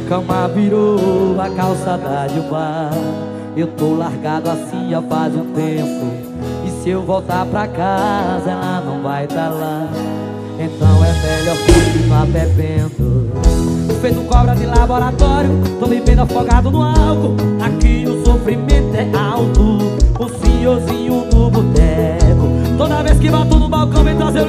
cama virou a calçada de bar Eu tô largado assim já faz um tempo. E se eu voltar pra casa ela não vai tá lá. Então é melhor continuar bebendo. Feito cobra de laboratório Tô vivendo afogado no álcool. Aqui o sofrimento é alto. O senhorzinho do boteco. Toda vez que bato no balcão vem trazer o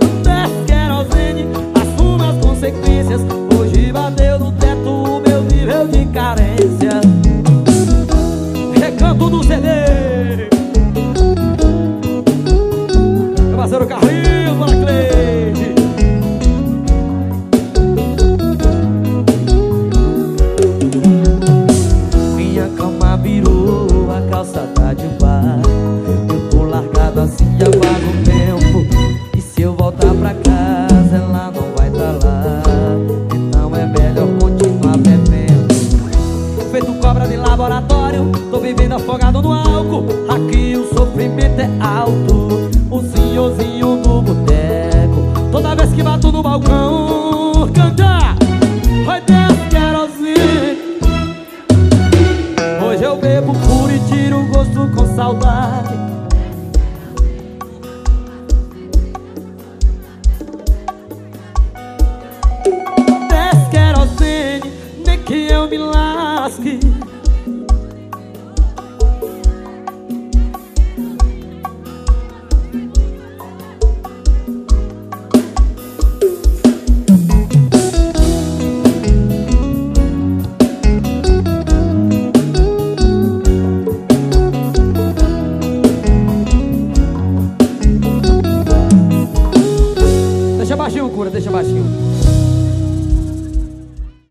virou a calça tá de bar Eu tô largado assim faz um tempo. Voltar pra casa ela não vai tá lá. Então é melhor continuar bebendo. Feito cobra de laboratório Tô vivendo afogado no álcool tiro o gosto com saudade baixinho, cura, deixa baixinho.